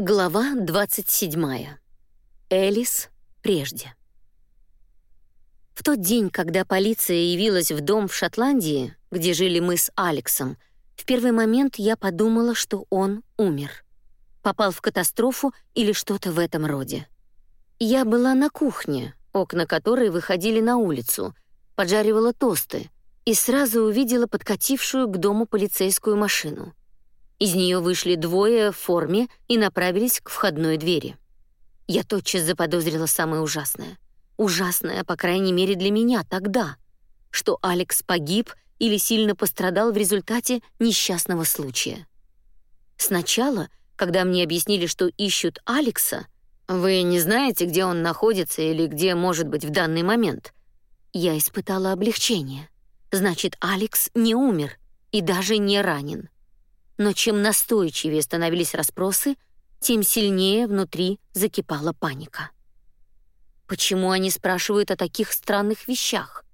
Глава 27. Элис прежде. В тот день, когда полиция явилась в дом в Шотландии, где жили мы с Алексом, в первый момент я подумала, что он умер. Попал в катастрофу или что-то в этом роде. Я была на кухне, окна которой выходили на улицу, поджаривала тосты и сразу увидела подкатившую к дому полицейскую машину. Из нее вышли двое в форме и направились к входной двери. Я тотчас заподозрила самое ужасное. Ужасное, по крайней мере, для меня тогда, что Алекс погиб или сильно пострадал в результате несчастного случая. Сначала, когда мне объяснили, что ищут Алекса, вы не знаете, где он находится или где может быть в данный момент, я испытала облегчение. Значит, Алекс не умер и даже не ранен но чем настойчивее становились расспросы, тем сильнее внутри закипала паника. Почему они спрашивают о таких странных вещах?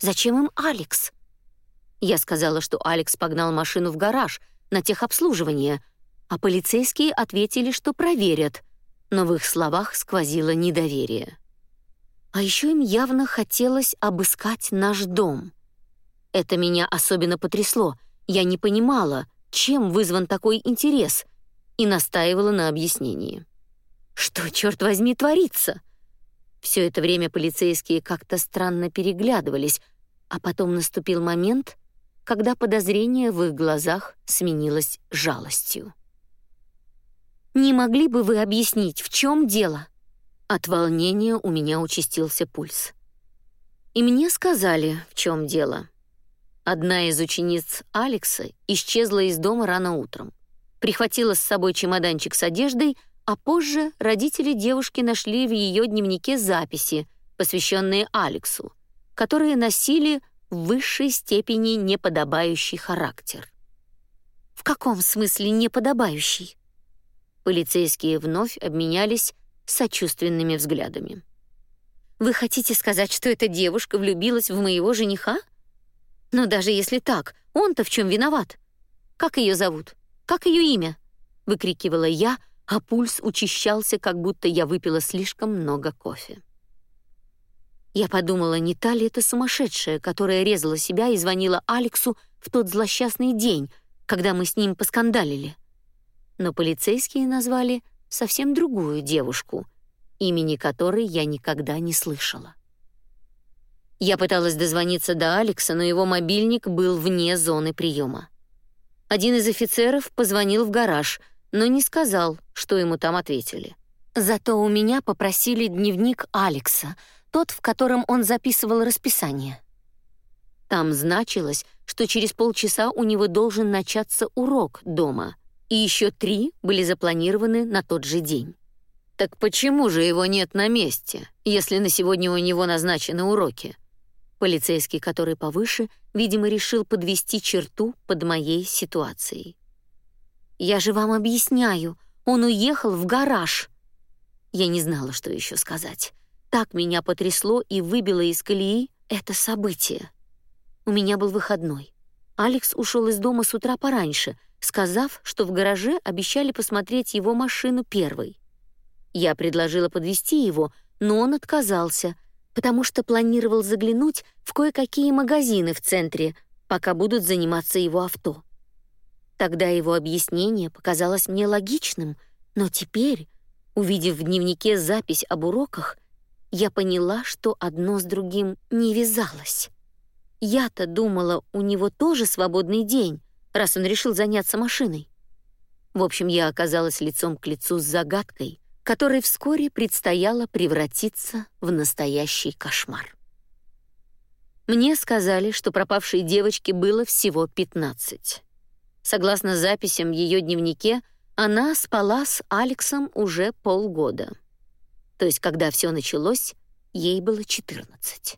Зачем им Алекс? Я сказала, что Алекс погнал машину в гараж на техобслуживание, а полицейские ответили, что проверят, но в их словах сквозило недоверие. А еще им явно хотелось обыскать наш дом. Это меня особенно потрясло. Я не понимала, чем вызван такой интерес, и настаивала на объяснении. Что, черт возьми, творится? Все это время полицейские как-то странно переглядывались, а потом наступил момент, когда подозрение в их глазах сменилось жалостью. «Не могли бы вы объяснить, в чем дело?» От волнения у меня участился пульс. И мне сказали, в чем дело. Одна из учениц Алекса исчезла из дома рано утром. Прихватила с собой чемоданчик с одеждой, а позже родители девушки нашли в ее дневнике записи, посвященные Алексу, которые носили в высшей степени неподобающий характер. В каком смысле неподобающий? Полицейские вновь обменялись сочувственными взглядами. Вы хотите сказать, что эта девушка влюбилась в моего жениха? Но даже если так, он-то в чем виноват? Как ее зовут? Как ее имя? выкрикивала я, а пульс учащался, как будто я выпила слишком много кофе. Я подумала, не та ли это сумасшедшая, которая резала себя и звонила Алексу в тот злосчастный день, когда мы с ним поскандалили. Но полицейские назвали совсем другую девушку, имени которой я никогда не слышала. Я пыталась дозвониться до Алекса, но его мобильник был вне зоны приема. Один из офицеров позвонил в гараж, но не сказал, что ему там ответили. Зато у меня попросили дневник Алекса, тот, в котором он записывал расписание. Там значилось, что через полчаса у него должен начаться урок дома, и еще три были запланированы на тот же день. Так почему же его нет на месте, если на сегодня у него назначены уроки? Полицейский, который повыше, видимо, решил подвести черту под моей ситуацией. «Я же вам объясняю, он уехал в гараж». Я не знала, что еще сказать. Так меня потрясло и выбило из колеи это событие. У меня был выходной. Алекс ушел из дома с утра пораньше, сказав, что в гараже обещали посмотреть его машину первой. Я предложила подвести его, но он отказался — потому что планировал заглянуть в кое-какие магазины в центре, пока будут заниматься его авто. Тогда его объяснение показалось мне логичным, но теперь, увидев в дневнике запись об уроках, я поняла, что одно с другим не вязалось. Я-то думала, у него тоже свободный день, раз он решил заняться машиной. В общем, я оказалась лицом к лицу с загадкой, которой вскоре предстояло превратиться в настоящий кошмар. Мне сказали, что пропавшей девочке было всего 15. Согласно записям в ее дневнике, она спала с Алексом уже полгода. То есть, когда все началось, ей было 14.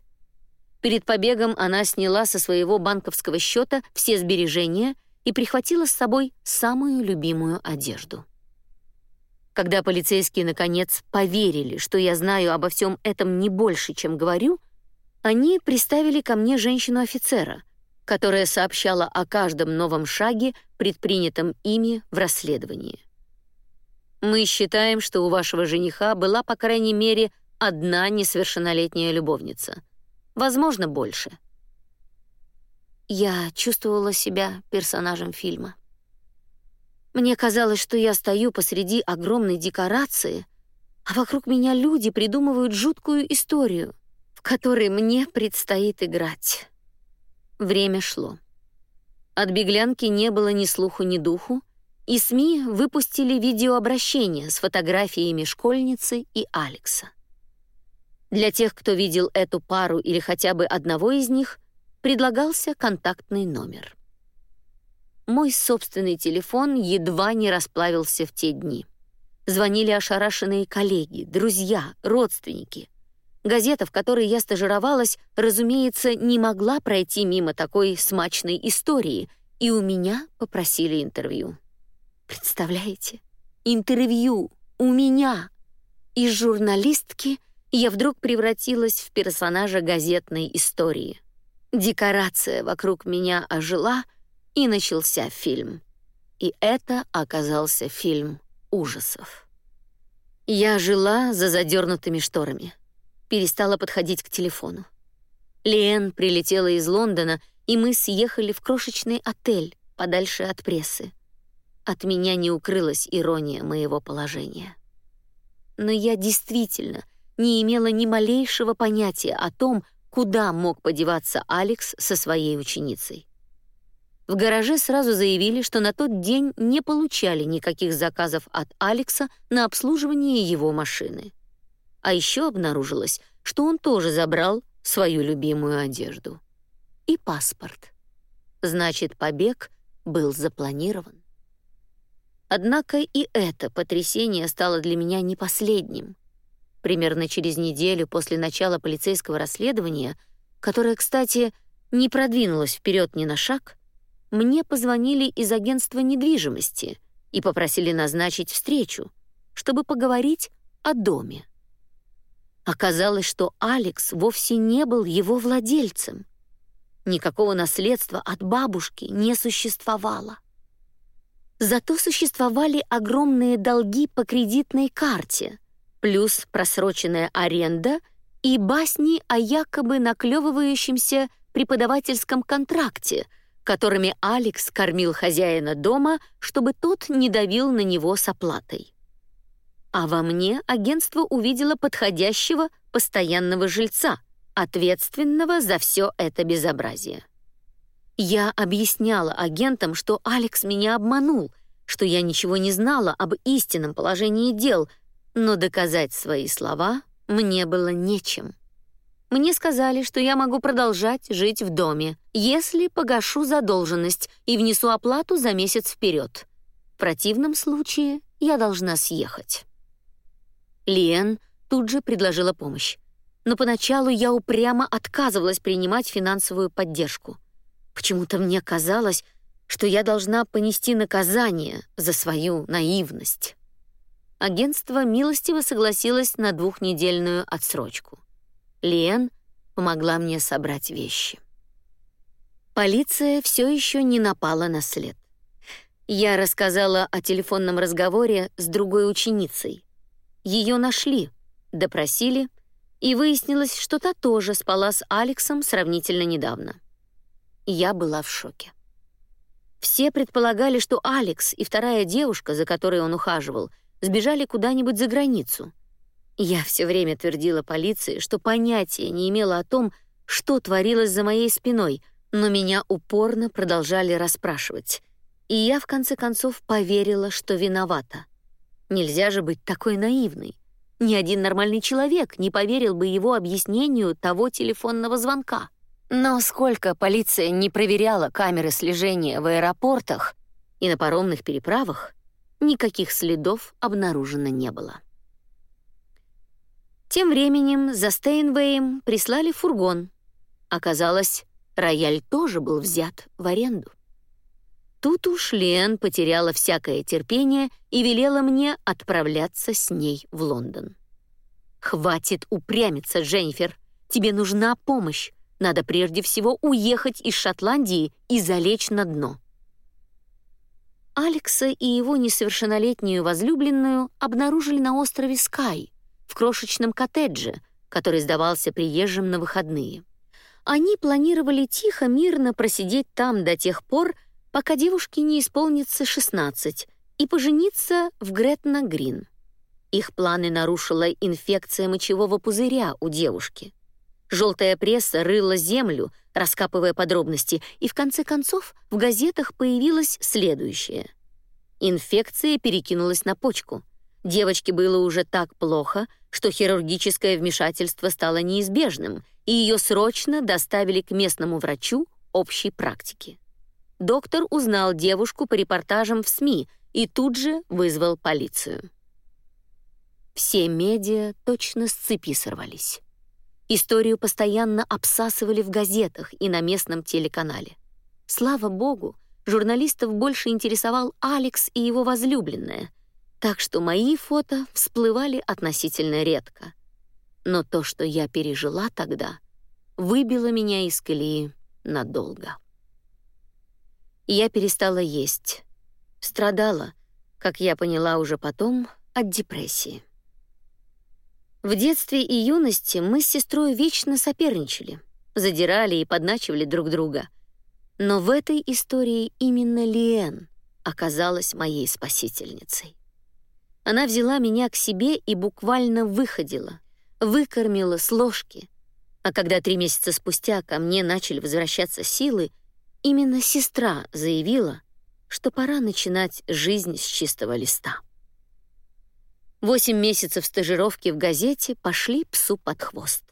Перед побегом она сняла со своего банковского счета все сбережения и прихватила с собой самую любимую одежду. Когда полицейские, наконец, поверили, что я знаю обо всем этом не больше, чем говорю, они приставили ко мне женщину-офицера, которая сообщала о каждом новом шаге, предпринятом ими в расследовании. Мы считаем, что у вашего жениха была, по крайней мере, одна несовершеннолетняя любовница. Возможно, больше. Я чувствовала себя персонажем фильма. Мне казалось, что я стою посреди огромной декорации, а вокруг меня люди придумывают жуткую историю, в которой мне предстоит играть. Время шло. От беглянки не было ни слуху, ни духу, и СМИ выпустили видеообращение с фотографиями школьницы и Алекса. Для тех, кто видел эту пару или хотя бы одного из них, предлагался контактный номер. Мой собственный телефон едва не расплавился в те дни. Звонили ошарашенные коллеги, друзья, родственники. Газета, в которой я стажировалась, разумеется, не могла пройти мимо такой смачной истории, и у меня попросили интервью. Представляете? Интервью у меня. Из журналистки я вдруг превратилась в персонажа газетной истории. Декорация вокруг меня ожила, и начался фильм. И это оказался фильм ужасов. Я жила за задернутыми шторами. Перестала подходить к телефону. Лен прилетела из Лондона, и мы съехали в крошечный отель подальше от прессы. От меня не укрылась ирония моего положения. Но я действительно не имела ни малейшего понятия о том, куда мог подеваться Алекс со своей ученицей. В гараже сразу заявили, что на тот день не получали никаких заказов от Алекса на обслуживание его машины. А еще обнаружилось, что он тоже забрал свою любимую одежду. И паспорт. Значит, побег был запланирован. Однако и это потрясение стало для меня не последним. Примерно через неделю после начала полицейского расследования, которое, кстати, не продвинулось вперед ни на шаг, мне позвонили из агентства недвижимости и попросили назначить встречу, чтобы поговорить о доме. Оказалось, что Алекс вовсе не был его владельцем. Никакого наследства от бабушки не существовало. Зато существовали огромные долги по кредитной карте, плюс просроченная аренда и басни о якобы наклевывающемся преподавательском контракте — которыми Алекс кормил хозяина дома, чтобы тот не давил на него с оплатой. А во мне агентство увидело подходящего постоянного жильца, ответственного за все это безобразие. Я объясняла агентам, что Алекс меня обманул, что я ничего не знала об истинном положении дел, но доказать свои слова мне было нечем. Мне сказали, что я могу продолжать жить в доме, если погашу задолженность и внесу оплату за месяц вперед. В противном случае я должна съехать. Лиэн тут же предложила помощь. Но поначалу я упрямо отказывалась принимать финансовую поддержку. Почему-то мне казалось, что я должна понести наказание за свою наивность. Агентство милостиво согласилось на двухнедельную отсрочку. Лен помогла мне собрать вещи. Полиция все еще не напала на след. Я рассказала о телефонном разговоре с другой ученицей. Ее нашли, допросили, и выяснилось, что та тоже спала с Алексом сравнительно недавно. Я была в шоке. Все предполагали, что Алекс и вторая девушка, за которой он ухаживал, сбежали куда-нибудь за границу. Я все время твердила полиции, что понятия не имела о том, что творилось за моей спиной, но меня упорно продолжали расспрашивать. И я в конце концов поверила, что виновата. Нельзя же быть такой наивной. Ни один нормальный человек не поверил бы его объяснению того телефонного звонка. Но сколько полиция не проверяла камеры слежения в аэропортах и на паромных переправах, никаких следов обнаружено не было. Тем временем за Стейнвеем прислали фургон. Оказалось, рояль тоже был взят в аренду. Тут уж Лен потеряла всякое терпение и велела мне отправляться с ней в Лондон. «Хватит упрямиться, Дженнифер. Тебе нужна помощь. Надо прежде всего уехать из Шотландии и залечь на дно». Алекса и его несовершеннолетнюю возлюбленную обнаружили на острове Скай, в крошечном коттедже, который сдавался приезжим на выходные. Они планировали тихо, мирно просидеть там до тех пор, пока девушке не исполнится 16, и пожениться в Гретна Грин. Их планы нарушила инфекция мочевого пузыря у девушки. Желтая пресса рыла землю, раскапывая подробности, и в конце концов в газетах появилось следующее. Инфекция перекинулась на почку. Девочке было уже так плохо, что хирургическое вмешательство стало неизбежным, и ее срочно доставили к местному врачу общей практики. Доктор узнал девушку по репортажам в СМИ и тут же вызвал полицию. Все медиа точно с цепи сорвались. Историю постоянно обсасывали в газетах и на местном телеканале. Слава богу, журналистов больше интересовал Алекс и его возлюбленная, так что мои фото всплывали относительно редко. Но то, что я пережила тогда, выбило меня из колеи надолго. Я перестала есть. Страдала, как я поняла уже потом, от депрессии. В детстве и юности мы с сестрой вечно соперничали, задирали и подначивали друг друга. Но в этой истории именно Лиэн оказалась моей спасительницей. Она взяла меня к себе и буквально выходила, выкормила с ложки. А когда три месяца спустя ко мне начали возвращаться силы, именно сестра заявила, что пора начинать жизнь с чистого листа. Восемь месяцев стажировки в газете пошли псу под хвост.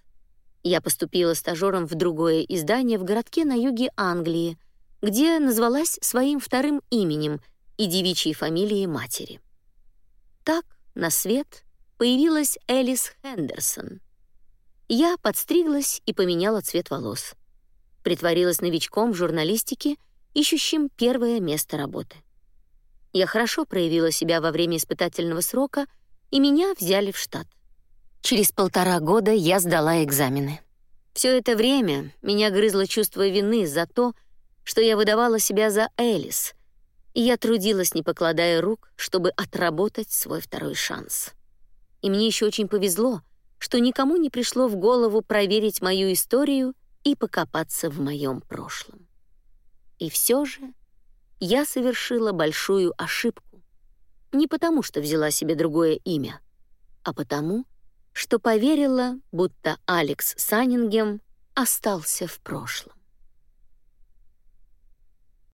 Я поступила стажером в другое издание в городке на юге Англии, где назвалась своим вторым именем и девичьей фамилией матери. Так на свет появилась Элис Хендерсон. Я подстриглась и поменяла цвет волос. Притворилась новичком в журналистике, ищущим первое место работы. Я хорошо проявила себя во время испытательного срока — и меня взяли в штат. Через полтора года я сдала экзамены. Все это время меня грызло чувство вины за то, что я выдавала себя за Элис, и я трудилась, не покладая рук, чтобы отработать свой второй шанс. И мне еще очень повезло, что никому не пришло в голову проверить мою историю и покопаться в моем прошлом. И все же я совершила большую ошибку, не потому, что взяла себе другое имя, а потому, что поверила, будто Алекс Саннингем остался в прошлом.